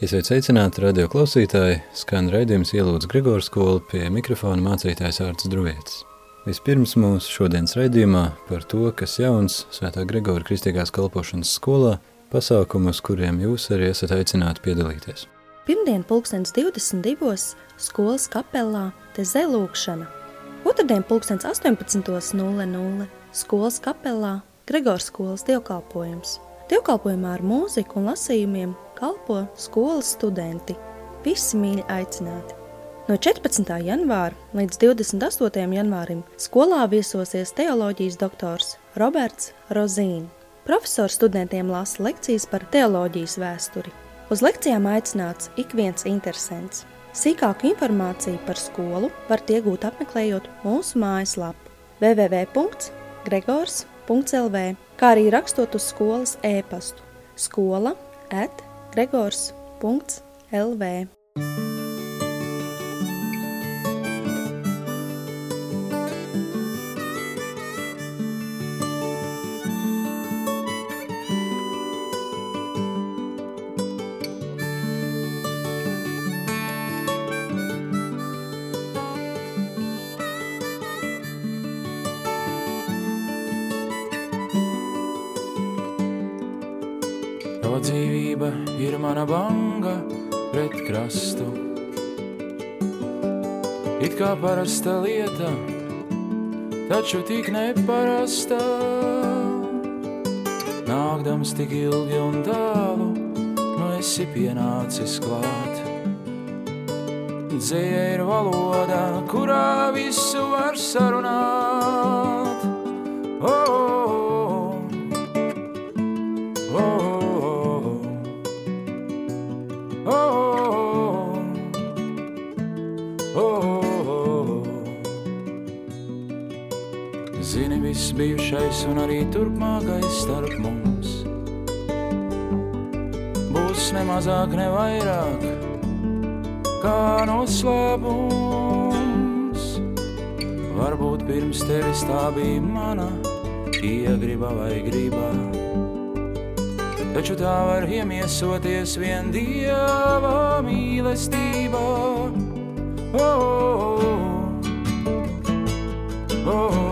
Esiet sveicināti radio klausītāji, skan raidījums ielūdz Grigors skolu pie mikrofona mācītājs Ārts Druvietis. Vispirms mūsu šodienas raidījumā par to, kas jauns Svētā Grigora kristīgās kalpošanas skolā, pasākumus, kuriem jūs arī esat aicināti piedalīties. Pirmdien pulkstens 22. skolas kapelā te zelūkšana. Otradien pulkstens 18.00 skolas kapelā Gregors skolas dievkalpojums. Dievkalpojumā ar mūziku un lasījumiem kalpo skolas studenti. Visi mīļi aicināti! No 14. janvāra līdz 28. janvārim skolā viesosies teoloģijas doktors Roberts Rozīni. Profesors studentiem lasa lekcijas par teoloģijas vēsturi. Uz lekcijām aicināts ik viens interesants. Sīkāku informāciju par skolu var iegūt apmeklējot mūsu mājaslapu www.gregors.com gregors.lv, kā arī rakstot uz skolas e-pastu skola gregors.lv. dzīvība ir mana banga pret krastu. It kā parasta lieta, taču tik neparasta. Nākdams tik ilgi un tālu, nu esi pienācis klāt. Dzēja ir valoda, kurā visu var sarunāt. Bijušais un arī turpmākais starp mums būs ne mazāk, ne vairāk kā noslēpums. Varbūt pirms tevis tā bija mana iegriba vai gribā. Taču tā var iemiesoties vien dieva mīlestībā. Oh, oh, oh, oh,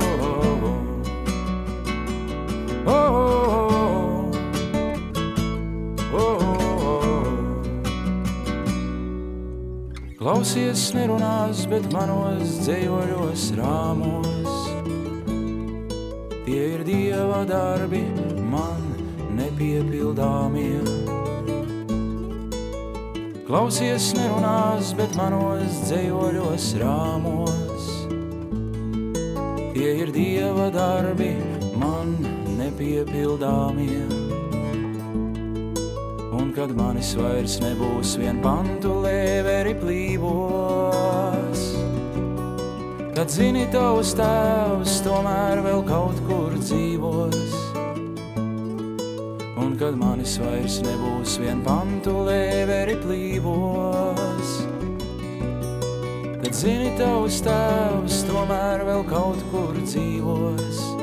Klausies, nerunās, bet manos dzējoļos rāmos. Tie ir dieva darbi, man nepiepildāmie. Klausies, nerunās, bet manos dzējoļos rāmos. Tie ir dieva darbi, man nepiepildāmie. Kad manis vairs nebūs vien pantu lēveri plīvos, tad zini, tavs tēvs tomēr vēl kaut kur dzīvos. Un kad manis vairs nebūs vien pantu lēveri plīvos, tad zini, tavs tēvs tomēr vēl kaut kur dzīvos.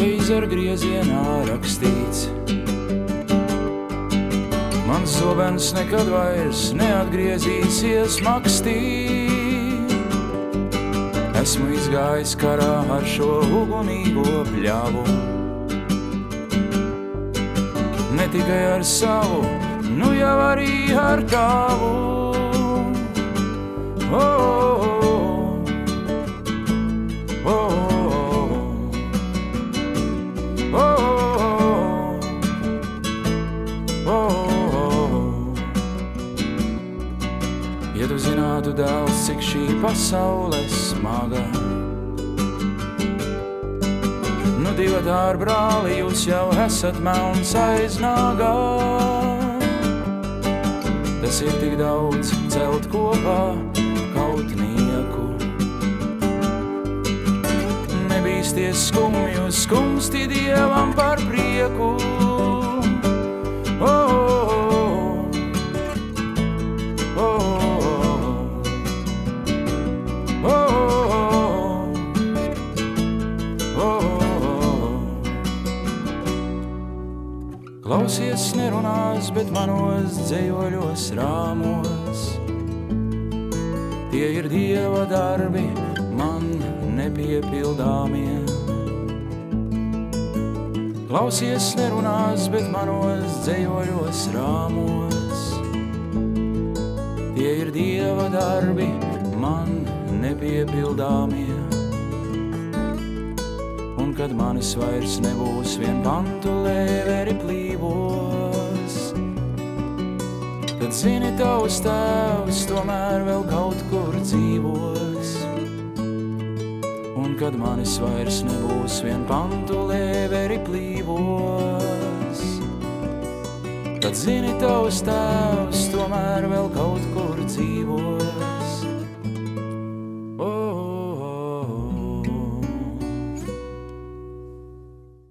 Ķeizara griezienā rakstīts. Mans zobens nekad vairs neatgriezīsies makstī. Esmu izgājis karā ar šo ugunīgo pļāvu. Ne tikai ar savu, nu jau arī ar tavu. Oh, oh, oh, oh, zinātu daudz, cik šī pasaule smaga, nu divi ar brāli, jūs jau esat melns aiznāgā. Tas ir tik daudz celt kopā kautnieku. Nebīsties skumju, skumsti dievam par prieku. Klausies, nerunās, bet manos dzējoļos rāmos. Tie ir dieva darbi, man nepiepildāmie. Klausies, nerunās, bet manos dzējoļos rāmos. Tie ir dieva darbi, man nepiepildāmie. Kad manis vairs nebūs vien pantu lēveri plīvos, tad zini, tavs tēvs tomēr vēl kaut kur dzīvos. Un kad manis vairs nebūs vien pantu lēveri plīvos, tad zini, tavs tēvs tomēr vēl kaut kur dzīvos.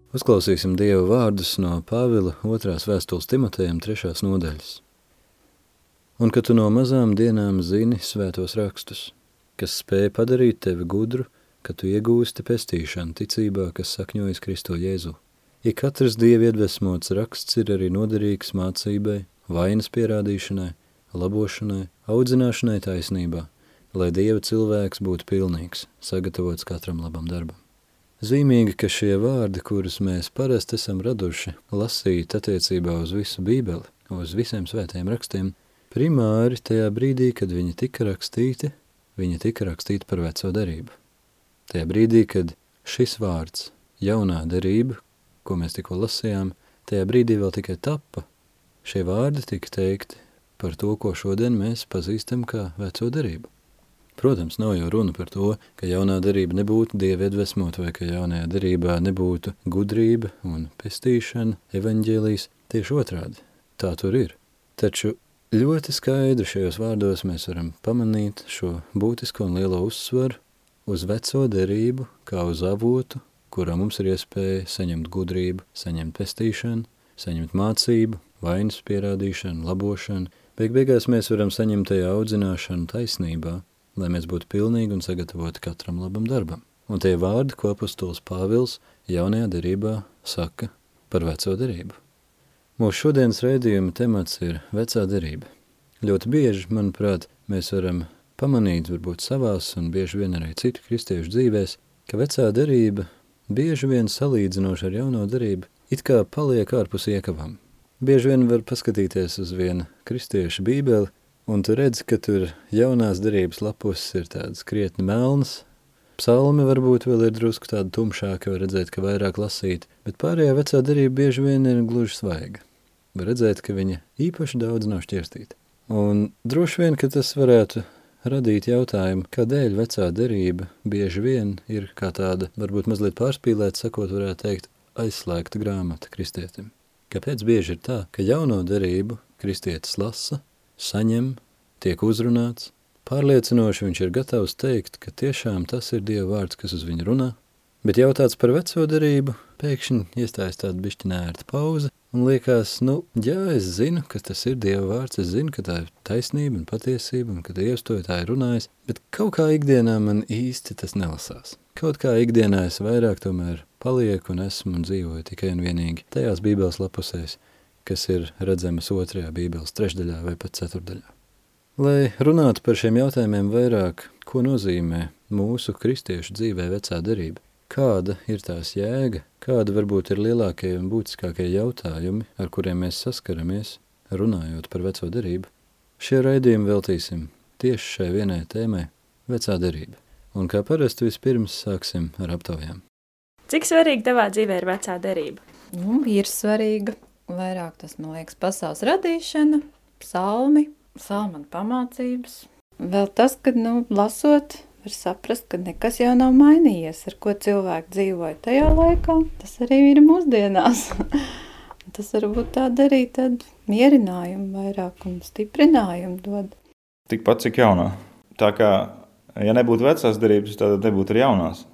Uzklausīsim Dieva vārdus no Pāvila otrās vēstules Timotejam trešās nodaļas. Un ka tu no mazām dienām zini svētos rakstus, kas spēja padarīt tevi gudru, ka tu iegūsti pestīšanu ticībā, kas sakņojas Kristo Jēzu. Ja katrs Dieva iedvesmots raksts ir arī noderīgs mācībai, vainas pierādīšanai, labošanai, audzināšanai taisnībā, lai Dieva cilvēks būtu pilnīgs, sagatavots katram labam darbam. Zīmīgi, ka šie vārdi, kurus mēs parasti esam raduši lasīt attiecībā uz visu bībeli, uz visiem svētiem rakstiem, primāri tajā brīdī, kad viņi tika rakstīti, viņi tika rakstīti par veco darību. Tajā brīdī, kad šis vārds, jaunā darība, ko mēs tikko lasījām, tajā brīdī vēl tikai tappa, šie vārdi tika teikti par to, ko šodien mēs pazīstam kā veco darību. Protams, nav jau runa par to, ka jaunā darība nebūtu dievi iedvesmot vai ka jaunajā darībā nebūtu gudrība un pestīšana, evaņģēlijas, tieši otrādi. Tā tur ir. Taču ļoti skaidri šajos vārdos mēs varam pamanīt šo būtisko un lielo uzsvaru uz veco derību, kā uz avotu, kurā mums ir iespēja saņemt gudrību, saņemt pestīšanu, saņemt mācību, vainas pierādīšanu, labošanu. Beig beigās mēs varam saņemt tajā audzināšanu taisnībā, lai mēs būtu pilnīgi un sagatavoti katram labam darbam. Un tie vārdi, ko apustulis Pāvils jaunajā derībā saka par veco derību. Mūsu šodienas raidījuma temats ir vecā derība. Ļoti bieži, manuprāt, mēs varam pamanīt, varbūt savās un bieži vien arī citu kristiešu dzīvēs, ka vecā derība bieži vien salīdzinoši ar jauno derību it kā paliek ārpus iekavām. Bieži vien var paskatīties uz vienu kristiešu bībeli un tu redzi, ka tur jaunās derības lapus ir tādas krietni melnas, psalmi varbūt vēl ir drusku tāda tumšāka, var redzēt, ka vairāk lasīt, bet pārējā vecā derība bieži vien ir gluži svaiga. Var redzēt, ka viņa īpaši daudz nav šķirstīta. Un droši vien, ka tas varētu radīt jautājumu, kādēļ vecā derība bieži vien ir kā tāda, varbūt mazliet pārspīlēta, sakot, varētu teikt, aizslēgta grāmata kristietim. Kāpēc bieži ir tā, ka jauno derību kristietis lasa, saņem, tiek uzrunāts, pārliecinoši viņš ir gatavs teikt, ka tiešām tas ir Dieva vārds, kas uz viņu runā, bet jautāts par veco darību, pēkšņi iestājas tāda bišķinērta pauze, un liekas, nu, jā, es zinu, ka tas ir Dieva vārds, es zinu, ka tā ir taisnība un patiesība, un ka Dievs to tā ir runājis, bet kaut kā ikdienā man īsti tas nelasās. Kaut kā ikdienā es vairāk tomēr palieku un esmu un dzīvoju tikai un vienīgi tajās bībeles lapusēs, kas ir redzamas otrajā bībeles trešdaļā vai pat ceturdaļā. Lai runātu par šiem jautājumiem vairāk, ko nozīmē mūsu kristiešu dzīvē vecā derība, kāda ir tās jēga, kāda varbūt ir lielākie un būtiskākie jautājumi, ar kuriem mēs saskaramies, runājot par veco derību, šie raidījumi veltīsim tieši šai vienai tēmai – vecā derība. Un kā parasti vispirms sāksim ar aptaujām. Cik svarīga tavā dzīvē ir vecā derība? Nu, ir svarīga. Vairāk tas, man liekas, pasaules radīšana, psalmi, psalmana pamācības. Vēl tas, ka, nu, lasot var saprast, ka nekas jau nav mainījies, ar ko cilvēki dzīvoja tajā laikā. Tas arī ir mūsdienās. tas varbūt tāda arī tāda mierinājumu vairāk un stiprinājumu dod. Tikpat cik jaunā. Tā kā, ja nebūtu vecās derības, tad nebūtu arī jaunās.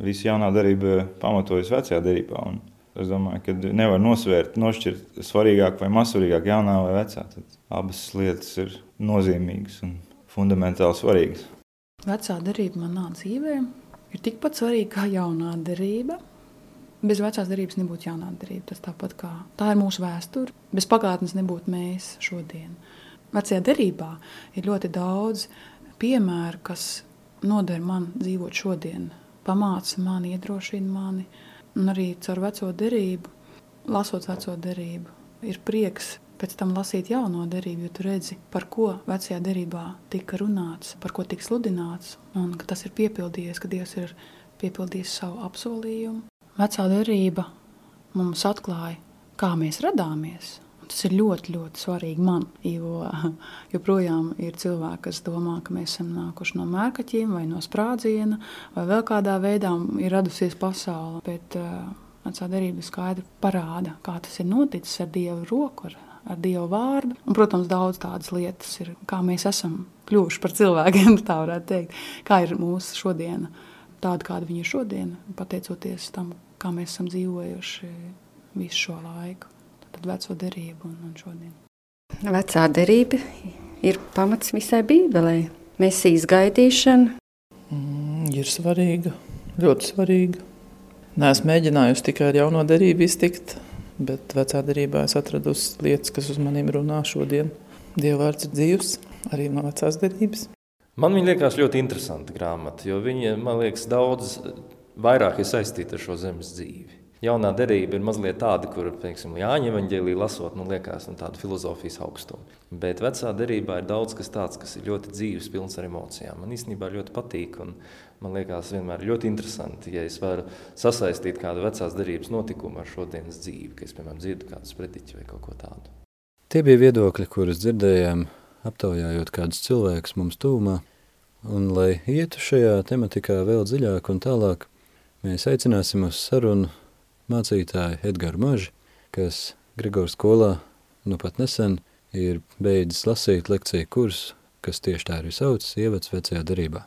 Visi jaunā derība pamatojas vecajā derībā. Un es domāju, ka nevar nosvērt, nošķirt svarīgāk vai mazsvarīgāk, jaunā vai vecā. Tad abas lietas ir nozīmīgas un fundamentāli svarīgas. Vecā derība manā dzīvē ir tikpat svarīga kā jaunā derība. Bez vecās derības nebūtu jaunā derība. Tas tāpat kā tā ir mūsu vēsture. Bez pagātnes nebūtu mēs šodien. Vecajā derībā ir ļoti daudz piemēru, kas noder man dzīvot šodien, pamāca mani, iedrošina mani. Un arī caur veco derību, lasot veco derību, ir prieks pēc tam lasīt jauno derību, jo tu redzi, par ko vecajā derībā tika runāts, par ko tika sludināts, un ka tas ir piepildījies, ka Dievs ir piepildījis savu apsolījumu. Vecā derība mums atklāja, kā mēs radāmies, Tas ir ļoti, ļoti svarīgi man, jo joprojām ir cilvēki, kas domā, ka mēs esam nākuši no mērkaķiem vai no sprādziena, vai vēl kādā veidā ir radusies pasaule. Bet vecā derība skaidri parāda, kā tas ir noticis ar Dievu roku, ar, ar Dievu vārdu. Un, protams, daudz tādas lietas ir, kā mēs esam kļuvuši par cilvēkiem, tā varētu teikt. Kā ir mūsu šodiena, tāda, kāda viņa ir šodien, pateicoties tam, kā mēs esam dzīvojuši visu šo laiku tad veco derību un, un šodien. Vecā derība ir pamats visai Bībelē. Mēs izgaidīšana. Mm, ir svarīga, ļoti svarīga. Nē, es mēģināju tikai ar jauno derību iztikt, bet vecā derībā es atradu lietas, kas uz maniem runā šodien. Dieva vārds ir dzīvs, arī no vecās derības. Man viņa liekas ļoti interesanta grāmata, jo viņa, man liekas, daudz vairāk ir saistīta ar šo zemes dzīvi. Jaunā derība ir mazliet tāda, kur, piemēram, Jāņa evanģēlīja lasot, nu, liekas, nu, tāda filozofijas augstuma. Bet vecā derībā ir daudz kas tāds, kas ir ļoti dzīves, pilns ar emocijām. Man īstenībā ļoti patīk, un man liekas, vienmēr ļoti interesanti, ja es varu sasaistīt kādu vecās derības notikumu ar šodienas dzīvi, ka es, piemēram, dzirdu kādu sprediķu vai kaut ko tādu. Tie bija viedokļi, kurus dzirdējām, aptaujājot kādus cilvēkus mums tūmā, un lai ietu šajā tematikā vēl dziļāk un tālāk, mēs aicināsim uz sarunu mācītāju Edgaru Maži, kas Grigors skolā nu pat nesen ir beidzis lasīt lekciju kursu, kas tieši tā arī sauc ievads vecajā darībā.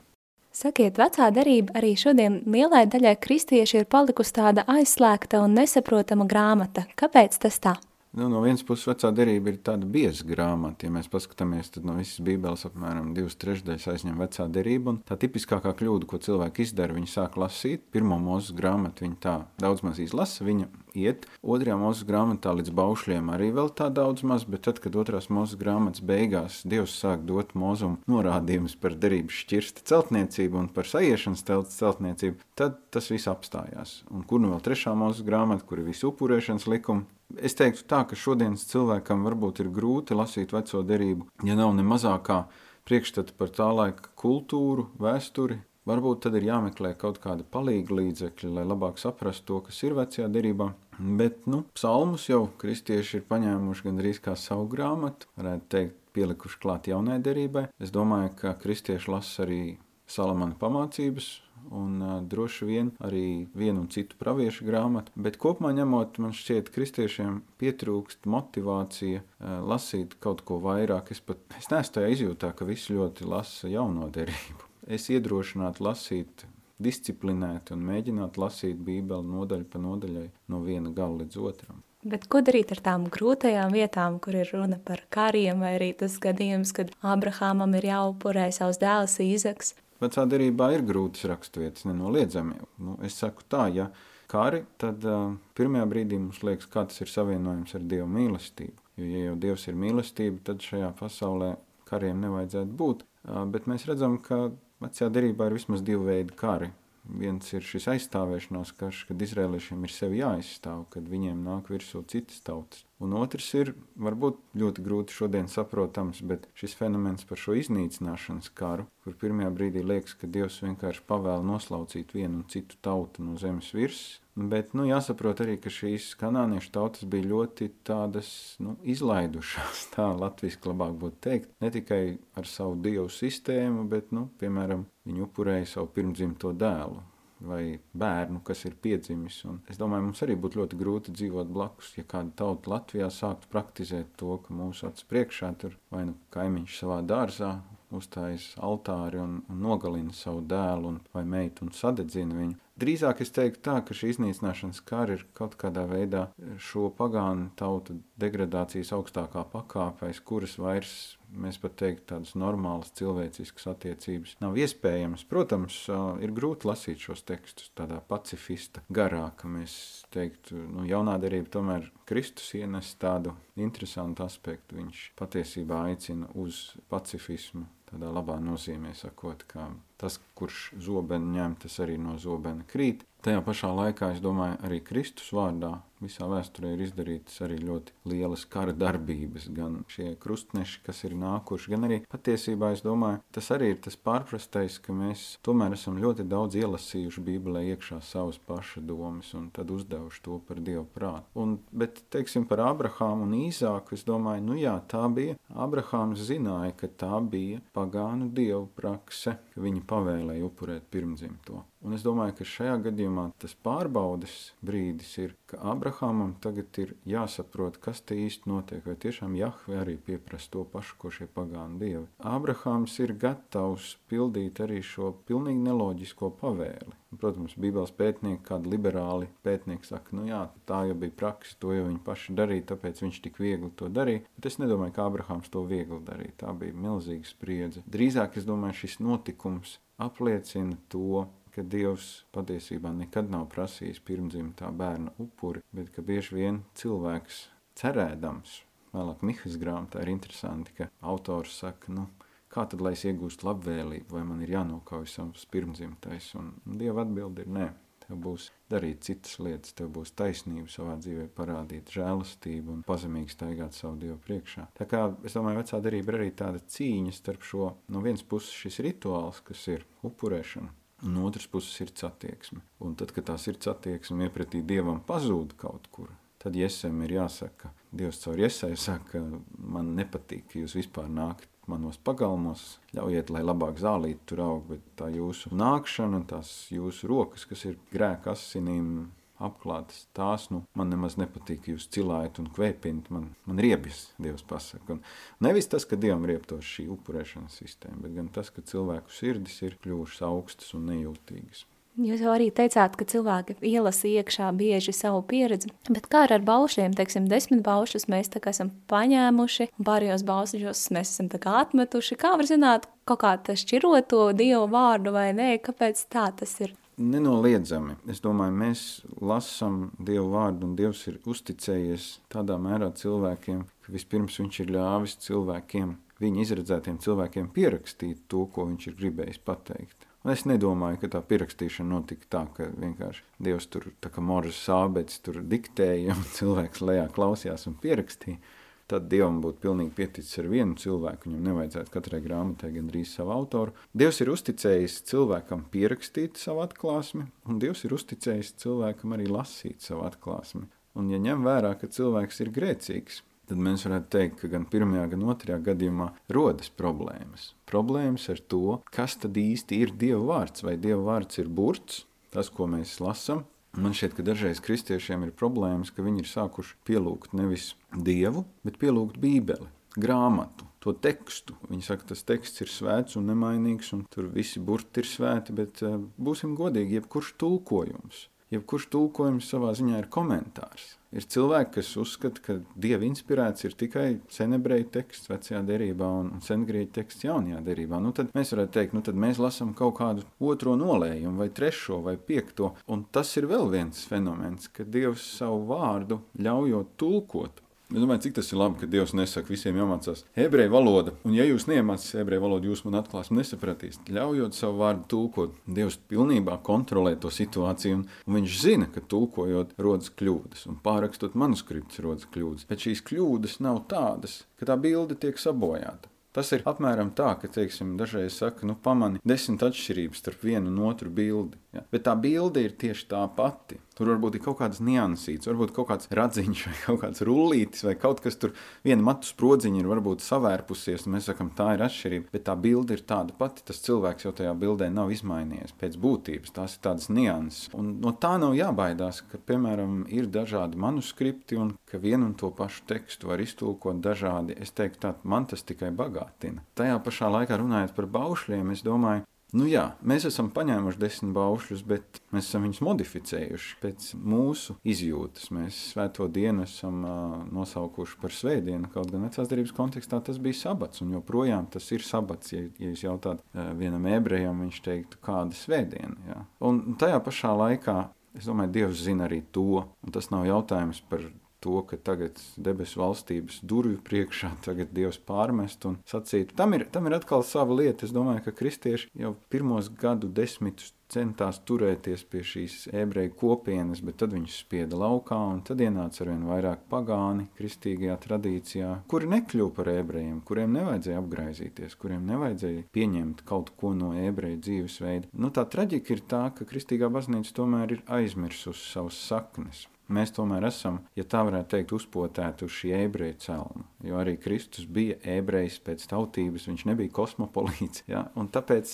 Sakiet, vecā darība arī šodien lielai daļai kristieši ir palikusi tāda aizslēgta un nesaprotama grāmata. Kāpēc tas tā? Nu, no vienas puses, vecā derība ir tāda bieza grāmata. Ja mēs paskatāmies, tad no visas Bībeles apmēram divas trešdaļas aizņem vecā derība. Tā tipiskākā kļūda, ko cilvēki izdara, viņi sāk lasīt. Pirmo mūzes grāmatu viņi tā daudz maz izlasa, viņa iet. Otrajā mūzes grāmatā līdz baušļiem arī vēl tā daudz maz, bet tad, kad otrās mūzes grāmatas beigās Dievs sāk dot mūzumu norādījumus par derības šķirsta celtniecību un par sajiešanas teltas celtniecību, tad tas viss apstājās. Un kur nu vēl trešā mūzes grāmata, kur ir visu upurēšanas likumi, Es teiktu tā, ka šodienas cilvēkam varbūt ir grūti lasīt veco derību, ja nav ne mazākā priekšstata par tā laika kultūru, vēsturi. Varbūt tad ir jāmeklē kaut kāda palīga līdzekļa, lai labāk saprastu to, kas ir vecajā derībā. Bet, nu, psalmus jau kristieši ir paņēmuši gandrīz kā savu grāmatu, varētu teikt, pielikuši klāt jaunai derībai. Es domāju, ka kristieši lasa arī Salamana pamācības, un uh, droši vien arī vienu un citu praviešu grāmatu. Bet kopumā ņemot, man šķiet, kristiešiem pietrūkst motivācija uh, lasīt kaut ko vairāk. Es pat es neesmu tajā izjūtā, ka visi ļoti lasa jauno derību. Es iedrošinātu lasīt disciplinēt un mēģināt lasīt Bībeli nodaļu pa nodaļai no viena gala līdz otram. Bet ko darīt ar tām grūtajām vietām, kur ir runa par kariem, vai arī tas gadījums, kad Abrahamam ir jāupurē savs dēls Īzaks? Vecā derībā ir grūtas raksturvietas, nenoliedzami. Nu, es saku tā, ja kari, tad uh, pirmajā brīdī mums liekas, kā tas ir savienojums ar Dieva mīlestību. Jo, ja jau Dievs ir mīlestība, tad šajā pasaulē kariem nevajadzētu būt. Uh, bet mēs redzam, ka vecajā derībā ir vismaz divi veidi kari. Viens ir šis aizstāvēšanās karš, kad izrēliešiem ir sevi jāizstāv, kad viņiem nāk virsū citas tautas. Un otrs ir, varbūt ļoti grūti šodien saprotams, bet šis fenomens par šo iznīcināšanas karu, kur pirmajā brīdī liekas, ka Dievs vienkārši pavēla noslaucīt vienu un citu tautu no zemes virsmas, Bet nu, jāsaprot arī, ka šīs kanāniešu tautas bija ļoti tādas nu, izlaidušās, tā latviešu labāk būtu teikt. Ne tikai ar savu dievu sistēmu, bet, nu, piemēram, viņi upurēja savu pirmdzimto dēlu vai bērnu, kas ir piedzimis. Un es domāju, mums arī būtu ļoti grūti dzīvot blakus, ja kāda tauta Latvijā sāktu praktizēt to, ka mūsu acis priekšā tur vai nu kaimiņš savā dārzā uztājas altāri un, un nogalina savu dēlu un, vai meitu un sadedzina viņu. Drīzāk es teiktu tā, ka šī iznīcināšanas kara ir kaut kādā veidā šo pagānu tautu degradācijas augstākā pakāpe, aiz kuras vairs mēs pat teiktu tādas normālas cilvēciskas attiecības nav iespējamas. Protams, ir grūti lasīt šos tekstus tādā pacifista garā, ka mēs teiktu, nu, jaunā derība tomēr Kristus ienes tādu interesantu aspektu. Viņš patiesībā aicina uz pacifismu tādā labā nozīmē sakot, ka tas, kurš zobenu ņem, tas arī no zobena krīt. Tajā pašā laikā, es domāju, arī Kristus vārdā visā vēsturē ir izdarītas arī ļoti lielas kara darbības. Gan šie krustneši, kas ir nākuši, gan arī patiesībā, es domāju, tas arī ir tas pārprastais, ka mēs tomēr esam ļoti daudz ielasījuši Bībelē iekšā savas paša domas un tad uzdevuši to par Dievu prātu. Un, bet, teiksim, par Abrahāmu un Īzāku, es domāju, nu jā, tā bija. Abrahāms zināja, ka tā bija pagānu dievu prakse, ka viņi pavēlēja upurēt pirmdzimto. Un es domāju, ka šajā gadījumā tas pārbaudas brīdis ir, ka Abrahamam tagad ir jāsaprot, kas te īsti notiek. Vai tiešām Jahve arī pieprasa to pašu, ko šie pagānu dievi. Abrahams ir gatavs pildīt arī šo pilnīgi neloģisko pavēli. Protams, Bībeles pētnieki, kādi liberāli pētnieki saka, nu jā, tā jau bija praksa, to jau viņi paši darīja, tāpēc viņš tik viegli to darīja. Bet es nedomāju, ka Abrahams to viegli darīja. Tā bija milzīga spriedze. Drīzāk es domāju, šis notikums apliecina to, ka Dievs patiesībā nekad nav prasījis pirmdzimtā bērna upuri, bet ka bieži vien cilvēks cerēdams, vēlāk Mihas grāmatā ir interesanti, ka autors saka, nu, kā tad lai es iegūstu labvēlību, vai man ir jānokauj savs pirmdzimtais, un Dieva atbildi ir nē. Tev būs darīt citas lietas, tev būs taisnība savā dzīvē, parādīt žēlastību un pazemīgi staigāt savu Dievu priekšā. Tā kā es domāju, vecā darība ir arī tāda cīņa starp šo no vienas puses šis rituāls, kas ir upurēšana, un no otras puses ir attieksme. Un tad, kad tā sirds attieksme iepratī dievam pazūd kaut kur, tad iesam ir jāsaka, Dievs caur iesai saka, man nepatīk, ka jūs vispār nākat manos pagalmos, ļaujiet, lai labāk zālīti tur aug, bet tā jūsu nākšana tās jūsu rokas, kas ir grēka asinīm apklātas, tās nu, man nemaz nepatīk, jūs cilājat un kvēpinat, man, man riebjas, Dievs pasaka. Un nevis tas, ka Dievam riebtos šī upurēšanas sistēma, bet gan tas, ka cilvēku sirdis ir kļuvušas augstas un nejūtīgas. Jūs jau arī teicāt, ka cilvēki ielasa iekšā bieži savu pieredzi, bet kā ar baušļiem, teiksim, desmit baušļus mēs tā kā esam paņēmuši, pārējos baušļos mēs esam tā kā atmetuši. Kā var zināt, kaut kā tas šķirot to Dievu vārdu vai nē, kāpēc tā tas ir? Nenoliedzami. Es domāju, mēs lasām Dievu vārdu, un Dievs ir uzticējies tādā mērā cilvēkiem, ka vispirms viņš ir ļāvis cilvēkiem, viņa izredzētiem cilvēkiem pierakstīt to, ko viņš ir gribējis pateikt. Un es nedomāju, ka tā pierakstīšana notika tā, ka vienkārši Dievs tur tā kā moržas sābecis tur diktēja, un cilvēks lejā klausījās un pierakstīja tad Dievam būtu pilnīgi pieticis ar vienu cilvēku. Viņam nevajadzētu katrai grāmatai gandrīz savu autoru. Dievs ir uzticējis cilvēkam pierakstīt savu atklāsmi, un Dievs ir uzticējis cilvēkam arī lasīt savu atklāsmi. Un, ja ņem vērā, ka cilvēks ir grēcīgs, tad mēs varētu teikt, ka gan pirmajā, gan otrajā gadījumā rodas problēmas. Problēmas ar to, kas tad īsti ir Dieva vārds, vai Dieva vārds ir burts, tas, ko mēs lasām, Man šķiet, ka dažreiz kristiešiem ir problēmas, ka viņi ir sākuši pielūgt nevis dievu, bet pielūgt bībeli, grāmatu, to tekstu. Viņi saka, tas teksts ir svēts un nemainīgs, un tur visi burti ir svēti, bet uh, būsim godīgi, jebkurš tulkojums. Jebkurš tulkojums savā ziņā ir komentārs. Ir cilvēki, kas uzskata, ka dieva inspirēts ir tikai senebreju teksts vecajā derībā un sengrieķu teksts jaunajā derībā. Nu, tad mēs varētu teikt, nu, tad mēs lasām kaut kādu otro nolējumu, vai trešo, vai piekto. Un tas ir vēl viens fenomens, ka dievs savu vārdu ļaujot tulkot, Es domāju, cik tas ir labi, ka Dievs nesaka, visiem jāmācās ebreju valoda. Un, ja jūs neiemācāties ebreju valodu, jūs man atklāsiet, nesapratīsiet. Ļaujot savu vārdu tulkot, Dievs pilnībā kontrolē to situāciju, un, un viņš zina, ka tulkojot rodas kļūdas, un pārrakstot manuskriptus rodas kļūdas. Bet šīs kļūdas nav tādas, ka tā bilde tiek sabojāta. Tas ir apmēram tā, ka, teiksim, dažreiz saka, nu, pamani desmit atšķirības starp vienu un otru bildi. Ja? Bet tā bilde ir tieši tā pati. Tur varbūt ir kaut kādas niansītas, varbūt kaut kāds radziņš vai kaut kāds rullītis vai kaut kas tur, viena matu sprodziņa ir varbūt savērpusies, un mēs sakam, tā ir atšķirība, bet tā bilde ir tāda pati, tas cilvēks jau tajā bildē nav izmainījies pēc būtības, tās ir tādas nianses. Un no tā nav jābaidās, ka, piemēram, ir dažādi manuskripti un ka vienu un to pašu tekstu var iztulkot dažādi. Es teiktu tā, man tas tikai bagātina. Tajā pašā laikā runājot par baušļiem, es domāju, Nu jā, mēs esam paņēmuši desmit baušļus, bet mēs esam viņus modificējuši pēc mūsu izjūtas. Mēs svēto dienu esam uh, nosaukuši par svētdienu, kaut gan vecās darbības kontekstā tas bija sabats, un joprojām tas ir sabats. Ja, ja jūs jautājat uh, vienam ebrejam, viņš teiktu, kāda svētdiena. Jā. Un tajā pašā laikā, es domāju, Dievs zina arī to, un tas nav jautājums par to, ka tagad debesu valstības durvju priekšā tagad Dievs pārmest un sacīt. Tam ir, tam ir atkal sava lieta. Es domāju, ka kristieši jau pirmos gadu desmitus centās turēties pie šīs ebreju kopienas, bet tad viņus spieda laukā, un tad ienāca arvien vairāk pagāni kristīgajā tradīcijā, kuri nekļuva par ebrejiem, kuriem nevajadzēja apgraizīties, kuriem nevajadzēja pieņemt kaut ko no ebreju dzīvesveida. Nu, tā traģika ir tā, ka kristīgā baznīca tomēr ir aizmirsusi savas saknes. Mēs tomēr esam, ja tā varētu teikt, uzpotēti uz šī ebreju celma. Jo arī Kristus bija ebrejs pēc tautības, viņš nebija kosmopolīts. Ja? Un tāpēc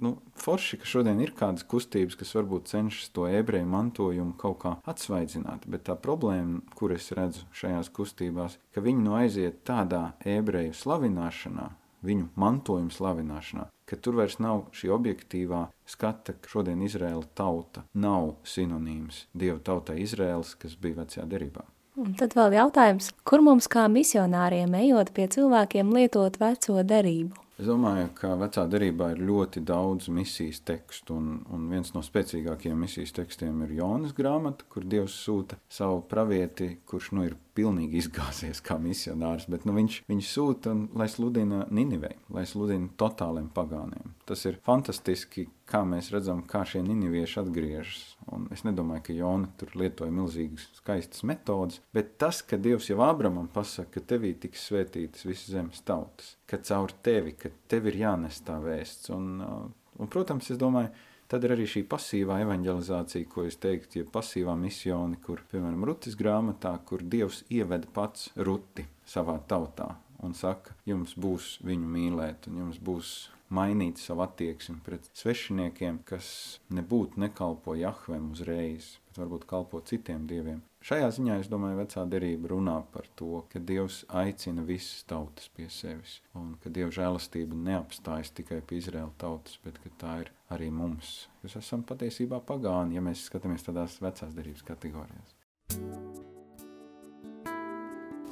nu, forši, ka šodien ir kādas kustības, kas varbūt cenšas to ebreju mantojumu kaut kā atsvaidzināt. Bet tā problēma, kur es redzu šajās kustībās, ka viņi nu aiziet tādā ebreju slavināšanā, viņu mantojuma slavināšanā, ka tur vairs nav šī objektīvā skata, ka šodien Izraēla tauta nav sinonīms Dieva tautai Izraēlas, kas bija vecajā derībā. Un tad vēl jautājums, kur mums kā misionāriem ejot pie cilvēkiem lietot veco derību? Es domāju, ka vecā derībā ir ļoti daudz misijas tekstu, un, un viens no spēcīgākajiem misijas tekstiem ir Jonas grāmata, kur Dievs sūta savu pravieti, kurš nu ir pilnīgi izgāzies kā misionārs, bet nu, viņš, viņš sūta, un, lai sludina Ninivei, lai sludina totāliem pagāniem. Tas ir fantastiski, kā mēs redzam, kā šie ninivieši atgriežas. Un es nedomāju, ka Jona tur lietoja milzīgas skaistas metodas, bet tas, ka Dievs jau Ābramam pasaka, ka tevī tiks svētītas visas zemes tautas, ka caur tevi, ka tev ir jānes tā vēsts. Un, uh, un, protams, es domāju, Tad ir arī šī pasīvā evanģelizācija, ko es teiktu, ja pasīvā misioni, kur, piemēram, Rutis grāmatā, kur Dievs ieveda pats Ruti savā tautā un saka, jums būs viņu mīlēt, un jums būs mainīt savu attieksmi pret svešiniekiem, kas nebūtu nekalpo Jahvem uzreiz, varbūt kalpo citiem dieviem. Šajā ziņā, es domāju, vecā derība runā par to, ka Dievs aicina visas tautas pie sevis, un ka Dieva žēlastība neapstājas tikai pie Izraēla tautas, bet ka tā ir arī mums. Jūs esam patiesībā pagāni, ja mēs skatāmies tādās vecās derības kategorijās.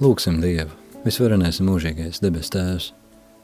Lūksim Dievu, visvarenais mūžīgais debes tēvs,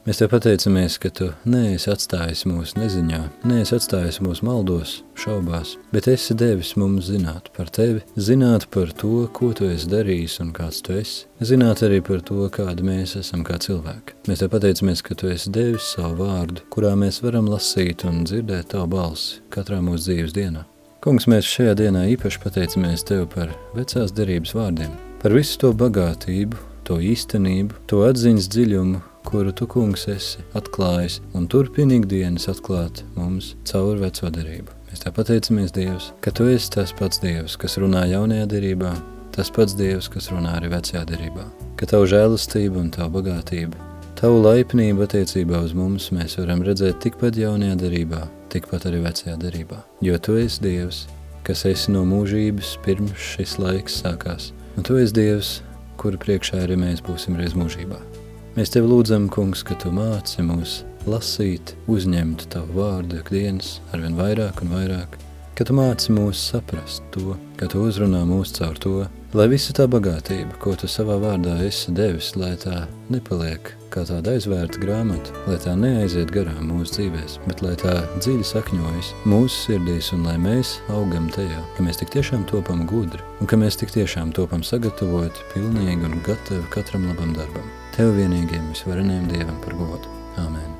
Mēs tev pateicamies, ka tu neesi atstājis mūsu neziņā, neesi atstājis mūsu maldos, šaubās, bet esi devis mums zināt par tevi, zināt par to, ko tu esi darījis un kāds tu esi, zināt arī par to, kādi mēs esam kā cilvēki. Mēs tev pateicamies, ka tu esi devis savu vārdu, kurā mēs varam lasīt un dzirdēt tavu balsi katrā mūsu dzīves dienā. Kungs, mēs šajā dienā īpaši pateicamies Tev par vecās derības vārdiem, par visu to bagātību, to īstenību, to atziņas dziļumu, kuru tu, kungs, esi atklājis un turpini ikdienas atklāt mums caur veco derību. Mēs tā pateicamies, Dievs, ka tu esi tas pats Dievs, kas runā jaunajā derībā, tas pats Dievs, kas runā arī vecajā derībā, ka tavu žēlastību un tavu bagātību, tavu laipnību attiecībā uz mums mēs varam redzēt tikpat jaunajā derībā, tikpat arī vecajā derībā, jo tu esi Dievs, kas esi no mūžības pirms šis laiks sākās, un tu esi Dievs, kura priekšā arī mēs būsim reiz mūžībā. Mēs tev lūdzam, kungs, ka tu māci mūs lasīt, uzņemt tavu vārdu ikdienas arvien vairāk un vairāk, ka Tu māci mūs saprast to, ka Tu uzrunā mūs caur to, lai visa tā bagātība, ko Tu savā vārdā esi devis, lai tā nepaliek kā tāda aizvērta grāmata, lai tā neaiziet garām mūsu dzīvēs, bet lai tā dziļi sakņojas mūsu sirdīs un lai mēs augam tajā, ka mēs tik tiešām topam gudri un ka mēs tik tiešām topam sagatavoti, pilnīgi un gatavi katram labam darbam. Tev vienīgiem visvareniem Dievam par godu. Āmen.